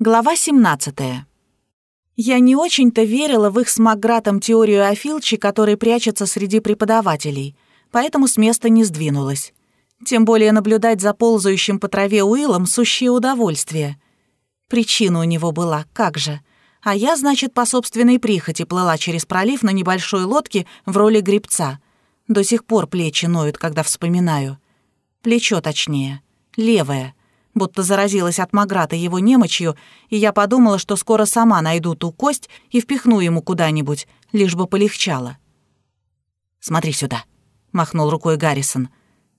Глава 17. Я не очень-то верила в их с Макгратом теорию о Филче, который прячется среди преподавателей, поэтому с места не сдвинулась. Тем более наблюдать за ползающим по траве Уиллом — сущее удовольствие. Причина у него была, как же. А я, значит, по собственной прихоти плыла через пролив на небольшой лодке в роли гребца. До сих пор плечи ноют, когда вспоминаю. Плечо точнее. Левое — будто заразилась от Маграта его немочью, и я подумала, что скоро сама найду ту кость и впихну ему куда-нибудь, лишь бы полегчало. «Смотри сюда», — махнул рукой Гаррисон.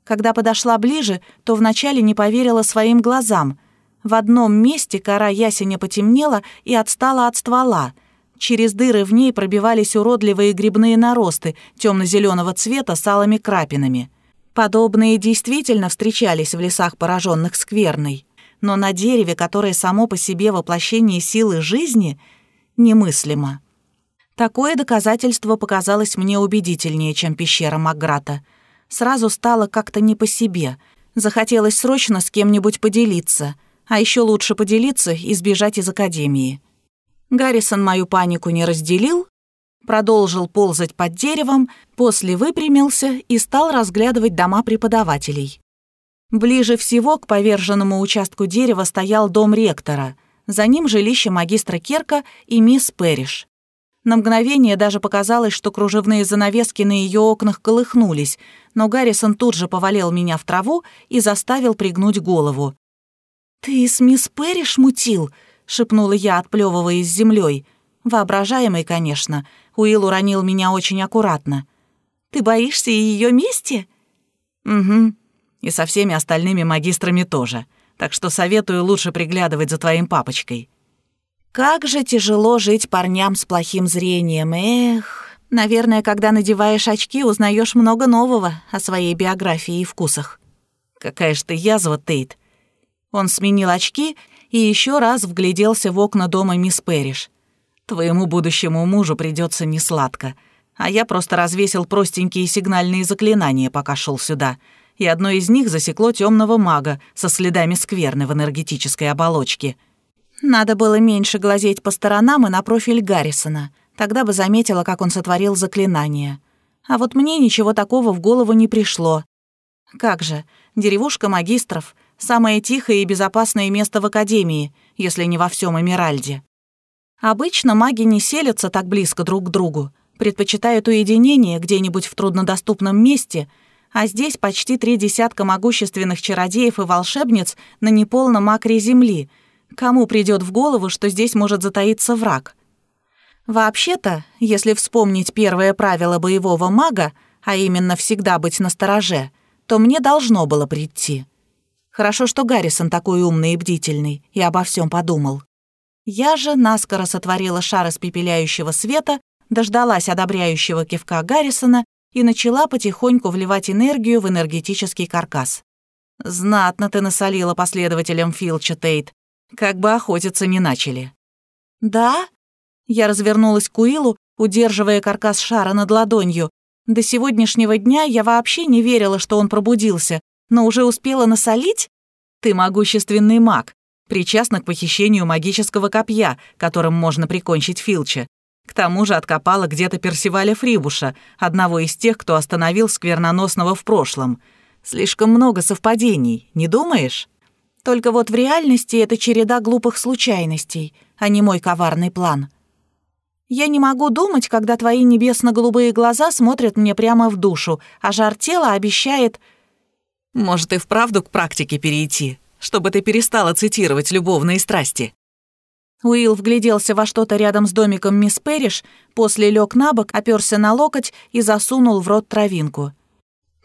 Когда подошла ближе, то вначале не поверила своим глазам. В одном месте кора ясеня потемнела и отстала от ствола. Через дыры в ней пробивались уродливые грибные наросты темно зеленого цвета с алыми крапинами — Подобные действительно встречались в лесах, пораженных скверной, но на дереве, которое само по себе воплощение силы жизни, немыслимо. Такое доказательство показалось мне убедительнее, чем пещера Макграта. Сразу стало как-то не по себе. Захотелось срочно с кем-нибудь поделиться, а еще лучше поделиться и сбежать из академии. Гаррисон мою панику не разделил, продолжил ползать под деревом, после выпрямился и стал разглядывать дома преподавателей. Ближе всего к поверженному участку дерева стоял дом ректора, за ним жилище магистра Керка и мисс Перриш. На мгновение даже показалось, что кружевные занавески на ее окнах колыхнулись, но Гаррисон тут же повалил меня в траву и заставил пригнуть голову. «Ты с мисс Перриш мутил?» — шепнула я, отплевываясь землей. Воображаемый, конечно, Уилл уронил меня очень аккуратно. «Ты боишься ее мести?» «Угу. И со всеми остальными магистрами тоже. Так что советую лучше приглядывать за твоим папочкой». «Как же тяжело жить парням с плохим зрением, эх!» Наверное, когда надеваешь очки, узнаешь много нового о своей биографии и вкусах. Какая ж ты язва, Тейт. Он сменил очки и еще раз вгляделся в окна дома мисс Перриш. Твоему будущему мужу придется несладко. А я просто развесил простенькие сигнальные заклинания, пока шел сюда. И одно из них засекло темного мага со следами скверны в энергетической оболочке. Надо было меньше глазеть по сторонам и на профиль Гаррисона. Тогда бы заметила, как он сотворил заклинание. А вот мне ничего такого в голову не пришло. Как же, деревушка магистров — самое тихое и безопасное место в Академии, если не во всем Эмиральде. Обычно маги не селятся так близко друг к другу, предпочитают уединение где-нибудь в труднодоступном месте, а здесь почти три десятка могущественных чародеев и волшебниц на неполном акре земли. Кому придет в голову, что здесь может затаиться враг? Вообще-то, если вспомнить первое правило боевого мага, а именно всегда быть настороже, то мне должно было прийти. Хорошо, что Гаррисон такой умный и бдительный и обо всем подумал. Я же наскоро сотворила шар испепеляющего света, дождалась одобряющего кивка Гаррисона и начала потихоньку вливать энергию в энергетический каркас. «Знатно ты насолила последователям Филча, Тейт. Как бы охотиться не начали». «Да?» Я развернулась к Уиллу, удерживая каркас шара над ладонью. До сегодняшнего дня я вообще не верила, что он пробудился, но уже успела насолить? Ты могущественный маг, причастна к похищению магического копья, которым можно прикончить Филча. К тому же откопала где-то Персиваля Фрибуша, одного из тех, кто остановил скверноносного в прошлом. Слишком много совпадений, не думаешь? Только вот в реальности это череда глупых случайностей, а не мой коварный план. Я не могу думать, когда твои небесно-голубые глаза смотрят мне прямо в душу, а жар тела обещает... Может, и вправду к практике перейти, чтобы ты перестала цитировать любовные страсти». Уилл вгляделся во что-то рядом с домиком мисс Перриш, после лег на бок, оперся на локоть и засунул в рот травинку.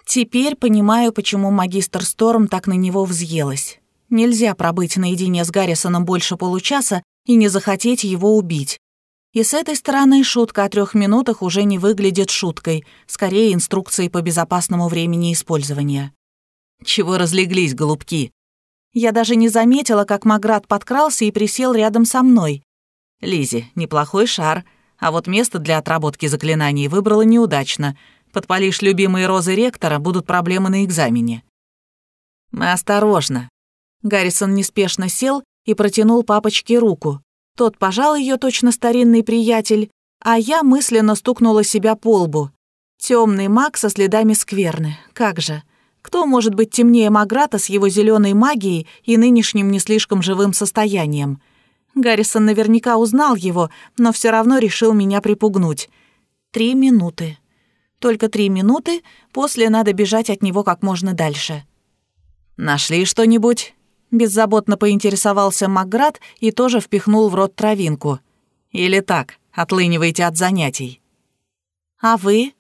Теперь понимаю, почему магистр Сторм так на него взъелась. Нельзя пробыть наедине с Гаррисоном больше получаса и не захотеть его убить. И с этой стороны шутка о трех минутах уже не выглядит шуткой, скорее инструкцией по безопасному времени использования. «Чего разлеглись, голубки?» Я даже не заметила, как Маград подкрался и присел рядом со мной. Лизи, неплохой шар, а вот место для отработки заклинаний выбрала неудачно. Подпалишь любимые розы ректора, будут проблемы на экзамене. Мы осторожно. Гаррисон неспешно сел и протянул папочке руку. Тот пожал ее точно старинный приятель, а я мысленно стукнула себя по лбу. Темный маг со следами скверны. Как же. Кто может быть темнее Маграта с его зеленой магией и нынешним не слишком живым состоянием? Гаррисон наверняка узнал его, но все равно решил меня припугнуть. Три минуты. Только три минуты, после надо бежать от него как можно дальше. «Нашли что-нибудь?» Беззаботно поинтересовался Макград и тоже впихнул в рот травинку. «Или так, отлыниваете от занятий?» «А вы?»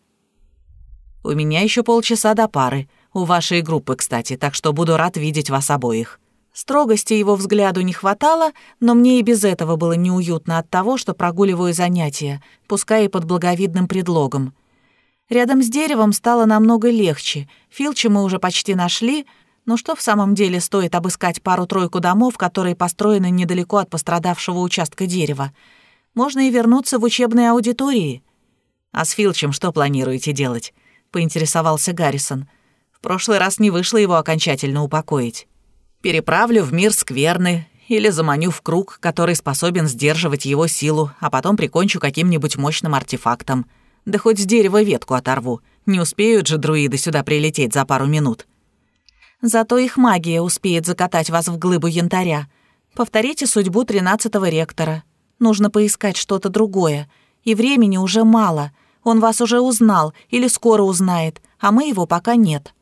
«У меня еще полчаса до пары. У вашей группы, кстати, так что буду рад видеть вас обоих». Строгости его взгляду не хватало, но мне и без этого было неуютно от того, что прогуливаю занятия, пускай и под благовидным предлогом. Рядом с деревом стало намного легче. Филча мы уже почти нашли, но что в самом деле стоит обыскать пару-тройку домов, которые построены недалеко от пострадавшего участка дерева? Можно и вернуться в учебные аудитории. «А с Филчем что планируете делать?» — поинтересовался Гаррисон. «В прошлый раз не вышло его окончательно упокоить». «Переправлю в мир скверны или заманю в круг, который способен сдерживать его силу, а потом прикончу каким-нибудь мощным артефактом. Да хоть с дерева ветку оторву. Не успеют же друиды сюда прилететь за пару минут». Зато их магия успеет закатать вас в глыбу янтаря. Повторите судьбу тринадцатого ректора. Нужно поискать что-то другое. И времени уже мало. Он вас уже узнал или скоро узнает, а мы его пока нет».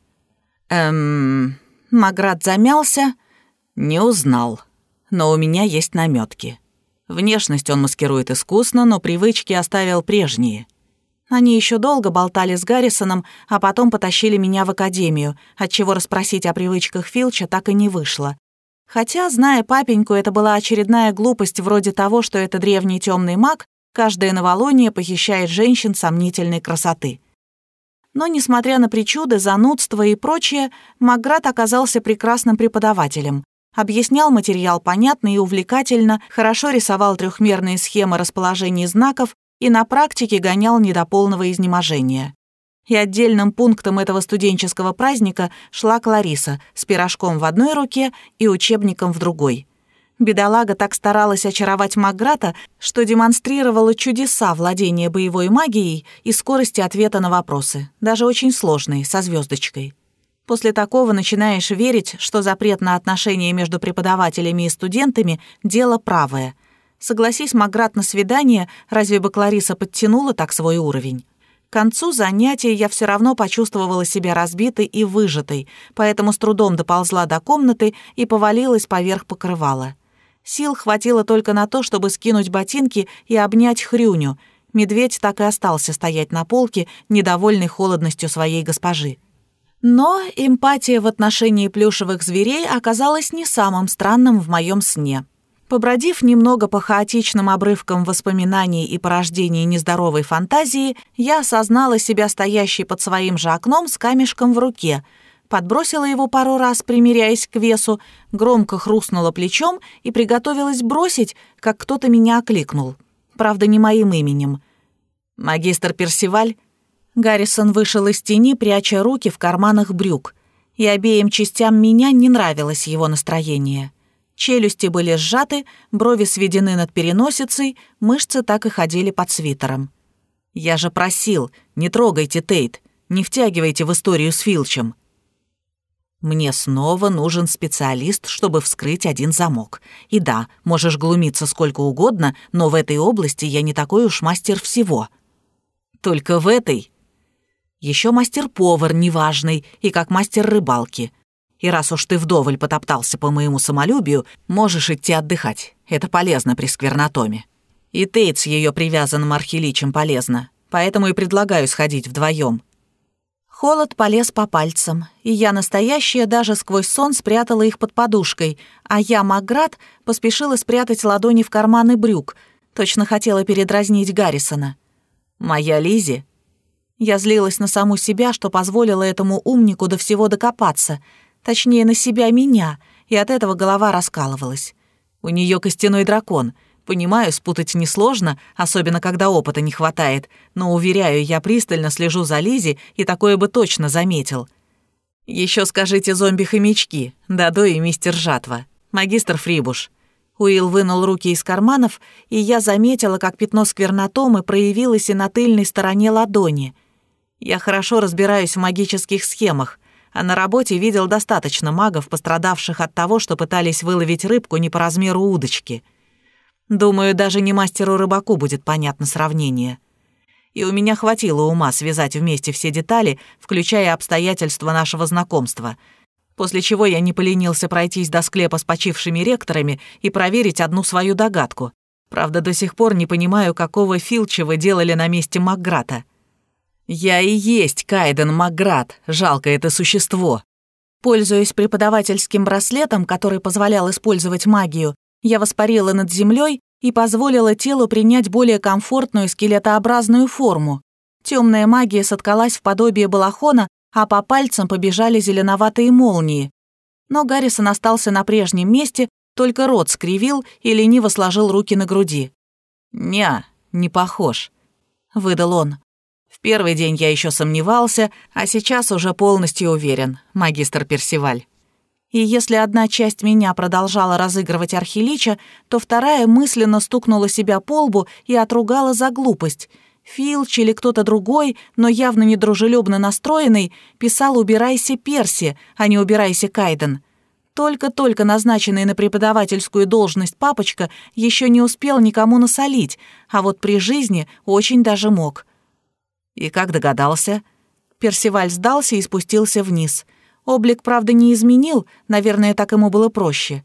«Эм...» Маград замялся. «Не узнал. Но у меня есть намётки. Внешность он маскирует искусно, но привычки оставил прежние. Они еще долго болтали с Гаррисоном, а потом потащили меня в академию, отчего расспросить о привычках Филча так и не вышло. Хотя, зная папеньку, это была очередная глупость вроде того, что это древний темный маг, каждое новолуние похищает женщин сомнительной красоты. Но, несмотря на причуды, занудство и прочее, Маград оказался прекрасным преподавателем. Объяснял материал понятно и увлекательно, хорошо рисовал трехмерные схемы расположений знаков и на практике гонял не до полного изнеможения. И отдельным пунктом этого студенческого праздника шла Клариса с пирожком в одной руке и учебником в другой. Бедолага так старалась очаровать Маграта, что демонстрировала чудеса владения боевой магией и скорости ответа на вопросы, даже очень сложные, со звездочкой. После такого начинаешь верить, что запрет на отношения между преподавателями и студентами — дело правое — Согласись, Маград на свидание, разве бы Клариса подтянула так свой уровень? К концу занятия я все равно почувствовала себя разбитой и выжатой, поэтому с трудом доползла до комнаты и повалилась поверх покрывала. Сил хватило только на то, чтобы скинуть ботинки и обнять Хрюню. Медведь так и остался стоять на полке, недовольный холодностью своей госпожи. Но эмпатия в отношении плюшевых зверей оказалась не самым странным в моем сне. Побродив немного по хаотичным обрывкам воспоминаний и порождений нездоровой фантазии, я осознала себя стоящей под своим же окном с камешком в руке, подбросила его пару раз, примиряясь к весу, громко хрустнула плечом и приготовилась бросить, как кто-то меня окликнул. Правда, не моим именем. «Магистр Персиваль?» Гаррисон вышел из тени, пряча руки в карманах брюк, и обеим частям меня не нравилось его настроение. Челюсти были сжаты, брови сведены над переносицей, мышцы так и ходили под свитером. «Я же просил, не трогайте Тейт, не втягивайте в историю с Филчем». «Мне снова нужен специалист, чтобы вскрыть один замок. И да, можешь глумиться сколько угодно, но в этой области я не такой уж мастер всего». «Только в этой?» Еще мастер-повар неважный и как мастер рыбалки. И раз уж ты вдоволь потоптался по моему самолюбию, можешь идти отдыхать. Это полезно при сквернотоме. И Тейт с ее привязанным архиличем полезно. Поэтому и предлагаю сходить вдвоем. Холод полез по пальцам, и я настоящая даже сквозь сон спрятала их под подушкой, а я, Маград, поспешила спрятать ладони в карманы брюк, точно хотела передразнить Гаррисона. «Моя Лизи?» Я злилась на саму себя, что позволила этому умнику до всего докопаться — Точнее, на себя меня, и от этого голова раскалывалась. У нее костяной дракон. Понимаю, спутать несложно, особенно когда опыта не хватает, но, уверяю, я пристально слежу за Лизи и такое бы точно заметил. Еще скажите зомби-хомячки, Дадо и мистер Жатва. Магистр Фрибуш. Уилл вынул руки из карманов, и я заметила, как пятно сквернотомы проявилось и на тыльной стороне ладони. Я хорошо разбираюсь в магических схемах, а на работе видел достаточно магов, пострадавших от того, что пытались выловить рыбку не по размеру удочки. Думаю, даже не мастеру-рыбаку будет понятно сравнение. И у меня хватило ума связать вместе все детали, включая обстоятельства нашего знакомства — после чего я не поленился пройтись до склепа с почившими ректорами и проверить одну свою догадку. Правда, до сих пор не понимаю, какого Филча вы делали на месте Макграта. Я и есть Кайден Макград, жалко это существо. Пользуясь преподавательским браслетом, который позволял использовать магию, я воспарила над землей и позволила телу принять более комфортную скелетообразную форму. Темная магия соткалась в подобие балахона, а по пальцам побежали зеленоватые молнии. Но Гаррисон остался на прежнем месте, только рот скривил и лениво сложил руки на груди. «Ня, не похож», — выдал он. «В первый день я еще сомневался, а сейчас уже полностью уверен, магистр Персиваль». И если одна часть меня продолжала разыгрывать архилича, то вторая мысленно стукнула себя по лбу и отругала за глупость — Филч или кто-то другой, но явно недружелюбно настроенный, писал «Убирайся, Перси», а не «Убирайся, Кайден». Только-только назначенный на преподавательскую должность папочка еще не успел никому насолить, а вот при жизни очень даже мог. И как догадался? Персиваль сдался и спустился вниз. Облик, правда, не изменил, наверное, так ему было проще.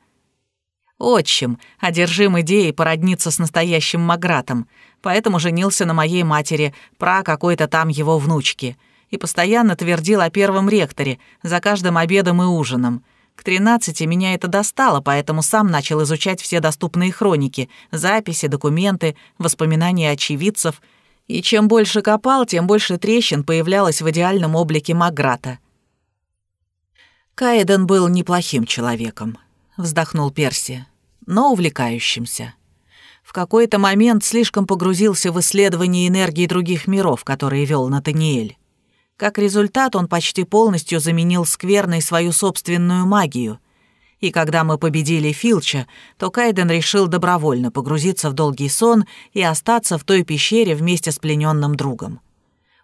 Отчим, одержим идеей породниться с настоящим Магратом поэтому женился на моей матери, про какой-то там его внучки, и постоянно твердил о первом ректоре, за каждым обедом и ужином. К тринадцати меня это достало, поэтому сам начал изучать все доступные хроники, записи, документы, воспоминания очевидцев. И чем больше копал, тем больше трещин появлялось в идеальном облике Маграта. «Каэден был неплохим человеком», — вздохнул Перси, — «но увлекающимся» в какой-то момент слишком погрузился в исследование энергии других миров, которые вел Натаниэль. Как результат, он почти полностью заменил скверной свою собственную магию. И когда мы победили Филча, то Кайден решил добровольно погрузиться в долгий сон и остаться в той пещере вместе с плененным другом.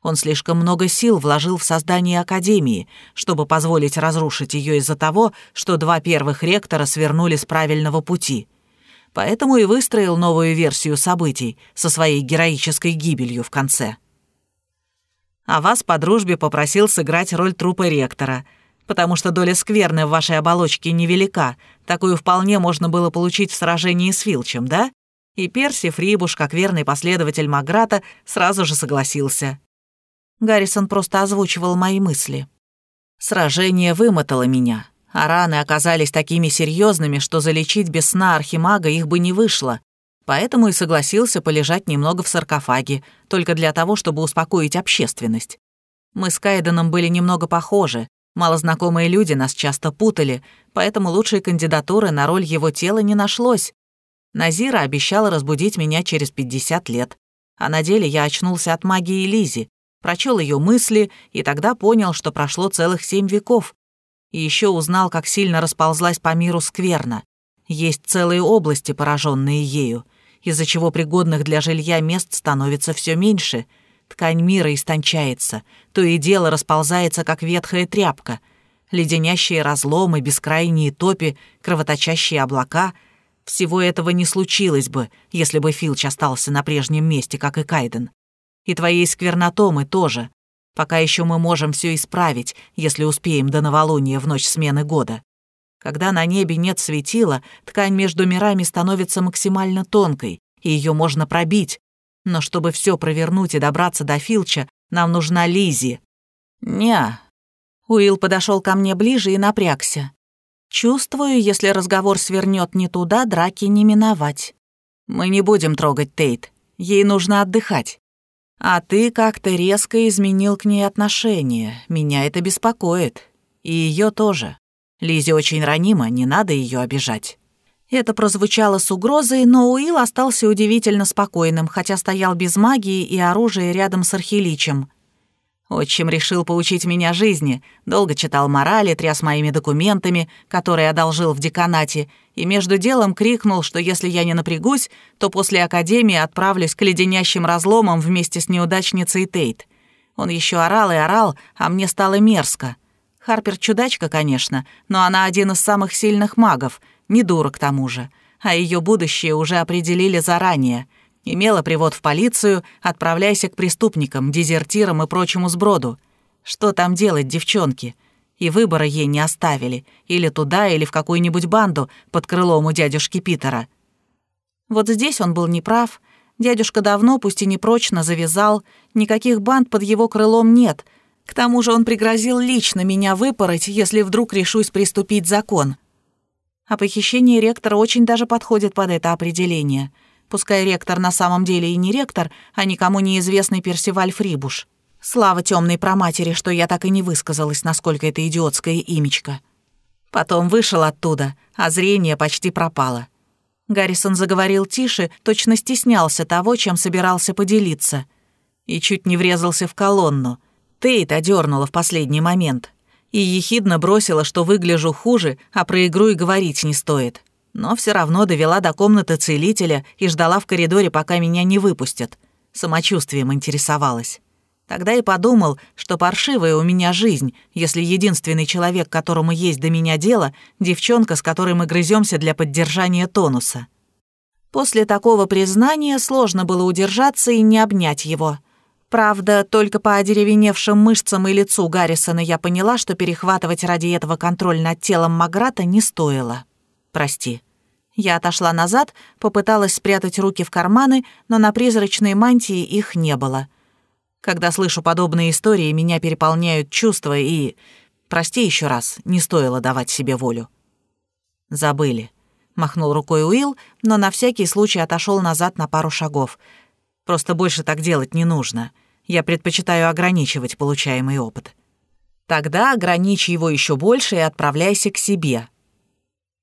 Он слишком много сил вложил в создание Академии, чтобы позволить разрушить ее из-за того, что два первых ректора свернули с правильного пути — поэтому и выстроил новую версию событий со своей героической гибелью в конце. А вас по дружбе попросил сыграть роль трупа ректора, потому что доля скверны в вашей оболочке невелика, такую вполне можно было получить в сражении с Филчем, да? И Перси Фрибуш, как верный последователь Маграта, сразу же согласился. Гаррисон просто озвучивал мои мысли. Сражение вымотало меня, а раны оказались такими серьезными, что залечить без сна архимага их бы не вышло. Поэтому и согласился полежать немного в саркофаге, только для того, чтобы успокоить общественность. Мы с Кайденом были немного похожи, малознакомые люди нас часто путали, поэтому лучшей кандидатуры на роль его тела не нашлось. Назира обещала разбудить меня через 50 лет, а на деле я очнулся от магии Лизи, прочел ее мысли и тогда понял, что прошло целых семь веков, и еще узнал, как сильно расползлась по миру скверна. Есть целые области, пораженные ею, из-за чего пригодных для жилья мест становится все меньше. Ткань мира истончается, то и дело расползается, как ветхая тряпка. Леденящие разломы, бескрайние топи, кровоточащие облака — всего этого не случилось бы, если бы Филч остался на прежнем месте, как и Кайден. И твоей сквернотомы тоже. Пока еще мы можем все исправить, если успеем до новолуния в ночь смены года. Когда на небе нет светила, ткань между мирами становится максимально тонкой, и ее можно пробить. Но чтобы все провернуть и добраться до Филча, нам нужна Лизи. Ня. Уилл подошел ко мне ближе и напрягся. Чувствую, если разговор свернет не туда, драки не миновать. Мы не будем трогать Тейт. Ей нужно отдыхать. А ты как-то резко изменил к ней отношение. Меня это беспокоит. И ее тоже. Лизе очень ранима, не надо ее обижать». Это прозвучало с угрозой, но Уилл остался удивительно спокойным, хотя стоял без магии и оружия рядом с Архиличем. Отчим решил поучить меня жизни, долго читал морали, тряс моими документами, которые одолжил в деканате, и между делом крикнул, что если я не напрягусь, то после академии отправлюсь к леденящим разломам вместе с неудачницей Тейт. Он еще орал и орал, а мне стало мерзко. Харпер чудачка, конечно, но она один из самых сильных магов, не дура к тому же, а ее будущее уже определили заранее — Имела привод в полицию, отправляйся к преступникам, дезертирам и прочему сброду. Что там делать, девчонки? И выбора ей не оставили. Или туда, или в какую-нибудь банду под крылом у дядюшки Питера. Вот здесь он был неправ. Дядюшка давно, пусть и непрочно, завязал. Никаких банд под его крылом нет. К тому же он пригрозил лично меня выпороть, если вдруг решусь приступить закон. А похищение ректора очень даже подходит под это определение — Пускай ректор на самом деле и не ректор, а никому неизвестный Персиваль Фрибуш. Слава темной проматери, что я так и не высказалась, насколько это идиотское имечко. Потом вышел оттуда, а зрение почти пропало. Гаррисон заговорил тише, точно стеснялся того, чем собирался поделиться. И чуть не врезался в колонну. Тейт одернула в последний момент. И ехидно бросила, что выгляжу хуже, а про игру и говорить не стоит но все равно довела до комнаты целителя и ждала в коридоре, пока меня не выпустят. Самочувствием интересовалась. Тогда и подумал, что паршивая у меня жизнь, если единственный человек, которому есть до меня дело, девчонка, с которой мы грыземся для поддержания тонуса. После такого признания сложно было удержаться и не обнять его. Правда, только по одеревеневшим мышцам и лицу Гаррисона я поняла, что перехватывать ради этого контроль над телом Маграта не стоило. «Прости», я отошла назад, попыталась спрятать руки в карманы, но на призрачной мантии их не было. Когда слышу подобные истории, меня переполняют чувства и... Прости еще раз, не стоило давать себе волю. Забыли. Махнул рукой Уилл, но на всякий случай отошел назад на пару шагов. Просто больше так делать не нужно. Я предпочитаю ограничивать получаемый опыт. Тогда ограничь его еще больше и отправляйся к себе,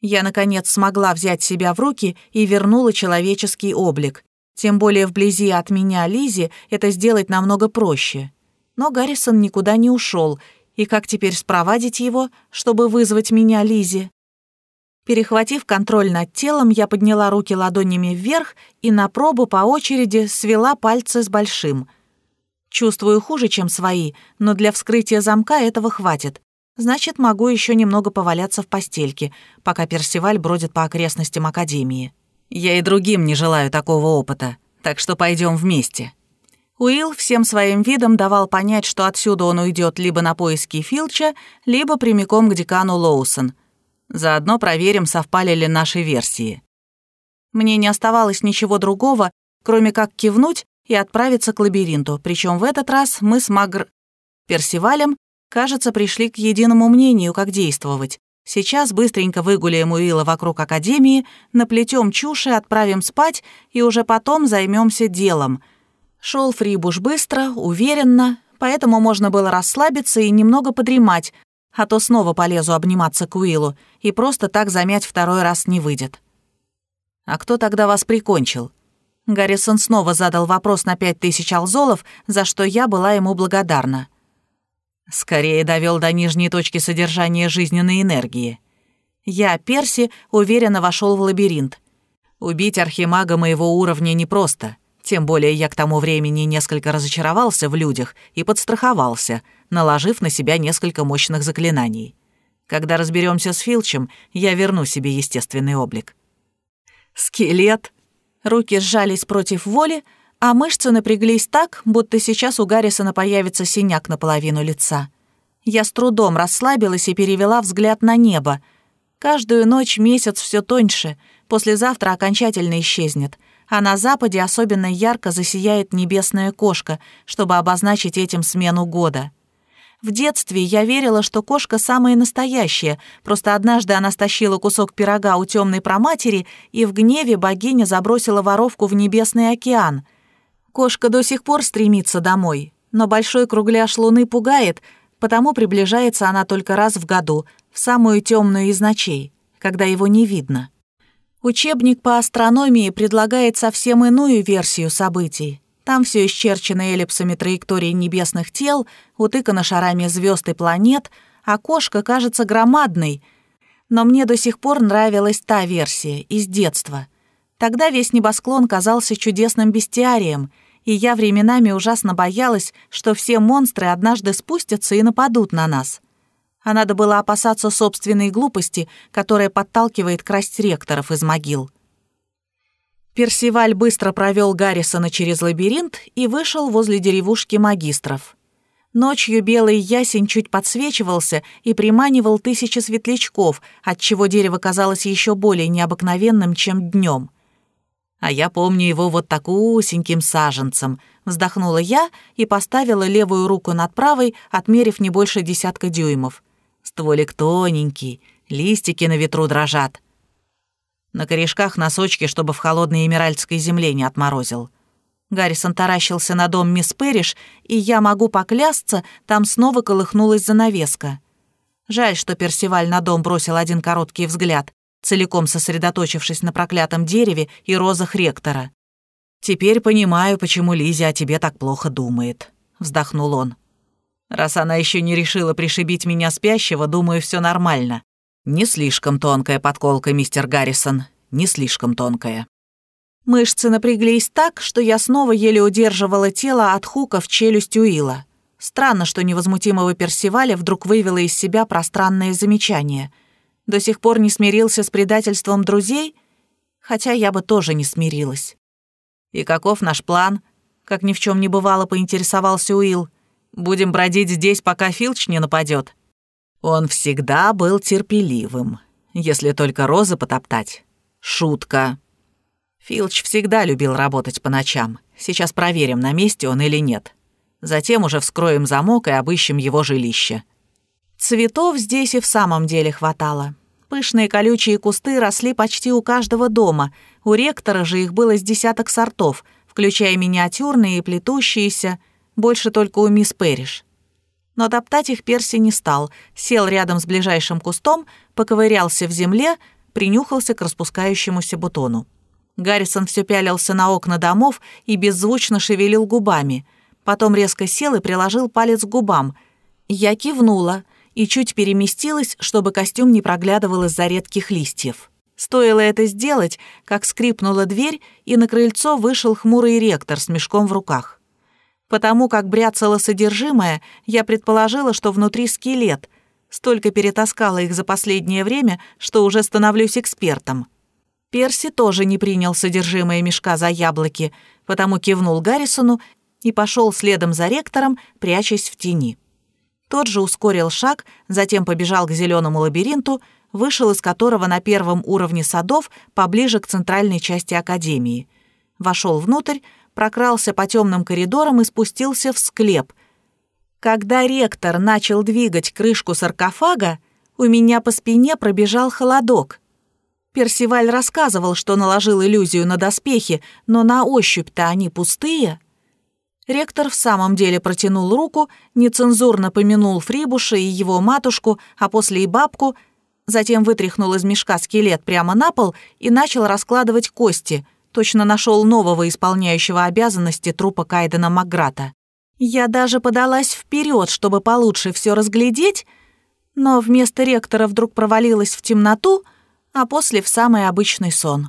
я, наконец, смогла взять себя в руки и вернула человеческий облик. Тем более вблизи от меня, Лизи, это сделать намного проще. Но Гаррисон никуда не ушел, и как теперь спровадить его, чтобы вызвать меня, Лизи? Перехватив контроль над телом, я подняла руки ладонями вверх и на пробу по очереди свела пальцы с большим. Чувствую хуже, чем свои, но для вскрытия замка этого хватит. Значит, могу еще немного поваляться в постельке, пока Персиваль бродит по окрестностям Академии. Я и другим не желаю такого опыта, так что пойдем вместе». Уилл всем своим видом давал понять, что отсюда он уйдет либо на поиски Филча, либо прямиком к декану Лоусон. Заодно проверим, совпали ли наши версии. Мне не оставалось ничего другого, кроме как кивнуть и отправиться к лабиринту, причем в этот раз мы с Магр... Персивалем Кажется, пришли к единому мнению, как действовать. Сейчас быстренько выгуляем Уилла вокруг Академии, наплетем чуши, отправим спать и уже потом займемся делом. Шел Фрибуш быстро, уверенно, поэтому можно было расслабиться и немного подремать, а то снова полезу обниматься к Уиллу, и просто так замять второй раз не выйдет. «А кто тогда вас прикончил?» Гаррисон снова задал вопрос на пять тысяч алзолов, за что я была ему благодарна. Скорее довел до нижней точки содержания жизненной энергии. Я, Перси, уверенно вошел в лабиринт. Убить архимага моего уровня непросто, тем более я к тому времени несколько разочаровался в людях и подстраховался, наложив на себя несколько мощных заклинаний. Когда разберемся с Филчем, я верну себе естественный облик. Скелет. Руки сжались против воли, а мышцы напряглись так, будто сейчас у Гаррисона появится синяк наполовину лица. Я с трудом расслабилась и перевела взгляд на небо. Каждую ночь месяц все тоньше, послезавтра окончательно исчезнет, а на западе особенно ярко засияет небесная кошка, чтобы обозначить этим смену года. В детстве я верила, что кошка самая настоящая, просто однажды она стащила кусок пирога у темной проматери, и в гневе богиня забросила воровку в небесный океан — Кошка до сих пор стремится домой, но большой кругляш луны пугает, потому приближается она только раз в году, в самую темную из ночей, когда его не видно. Учебник по астрономии предлагает совсем иную версию событий. Там все исчерчено эллипсами траекторий небесных тел, утыкано шарами звезд и планет, а кошка кажется громадной. Но мне до сих пор нравилась та версия, из детства. Тогда весь небосклон казался чудесным бестиарием, и я временами ужасно боялась, что все монстры однажды спустятся и нападут на нас. А надо было опасаться собственной глупости, которая подталкивает красть ректоров из могил. Персиваль быстро провел Гаррисона через лабиринт и вышел возле деревушки магистров. Ночью белый ясень чуть подсвечивался и приманивал тысячи светлячков, отчего дерево казалось еще более необыкновенным, чем днем. «А я помню его вот такусеньким саженцем», — вздохнула я и поставила левую руку над правой, отмерив не больше десятка дюймов. Стволик тоненький, листики на ветру дрожат. На корешках носочки, чтобы в холодной эмеральдской земле не отморозил. Гаррисон таращился на дом мисс Перриш, и я могу поклясться, там снова колыхнулась занавеска. Жаль, что Персиваль на дом бросил один короткий взгляд, целиком сосредоточившись на проклятом дереве и розах ректора. «Теперь понимаю, почему Лизя о тебе так плохо думает», — вздохнул он. «Раз она еще не решила пришибить меня спящего, думаю, все нормально. «Не слишком тонкая подколка, мистер Гаррисон, не слишком тонкая». Мышцы напряглись так, что я снова еле удерживала тело от хука в челюсть Уилла. Странно, что невозмутимого Персиваля вдруг вывело из себя пространное замечание. До сих пор не смирился с предательством друзей, хотя я бы тоже не смирилась. «И каков наш план?» Как ни в чем не бывало, поинтересовался Уилл. «Будем бродить здесь, пока Филч не нападет. Он всегда был терпеливым, если только розы потоптать. Шутка. Филч всегда любил работать по ночам. Сейчас проверим, на месте он или нет. Затем уже вскроем замок и обыщем его жилище. Цветов здесь и в самом деле хватало. Пышные колючие кусты росли почти у каждого дома. У ректора же их было с десяток сортов, включая миниатюрные и плетущиеся, больше только у мисс Перриш но топтать их Перси не стал, сел рядом с ближайшим кустом, поковырялся в земле, принюхался к распускающемуся бутону. Гаррисон все пялился на окна домов и беззвучно шевелил губами. Потом резко сел и приложил палец к губам. Я кивнула и чуть переместилась, чтобы костюм не проглядывал из-за редких листьев. Стоило это сделать, как скрипнула дверь, и на крыльцо вышел хмурый ректор с мешком в руках. Потому как бряцало содержимое, я предположила, что внутри скелет. Столько перетаскала их за последнее время, что уже становлюсь экспертом. Перси тоже не принял содержимое мешка за яблоки, потому кивнул Гаррисону и пошел следом за ректором, прячась в тени. Тот же ускорил шаг, затем побежал к зеленому лабиринту, вышел из которого на первом уровне садов поближе к центральной части академии. Вошел внутрь, прокрался по темным коридорам и спустился в склеп. Когда ректор начал двигать крышку саркофага, у меня по спине пробежал холодок. Персиваль рассказывал, что наложил иллюзию на доспехи, но на ощупь-то они пустые. Ректор в самом деле протянул руку, нецензурно помянул Фрибуша и его матушку, а после и бабку, затем вытряхнул из мешка скелет прямо на пол и начал раскладывать кости — точно нашел нового исполняющего обязанности трупа Кайдена Макграта. Я даже подалась вперед, чтобы получше все разглядеть, но вместо ректора вдруг провалилась в темноту, а после в самый обычный сон.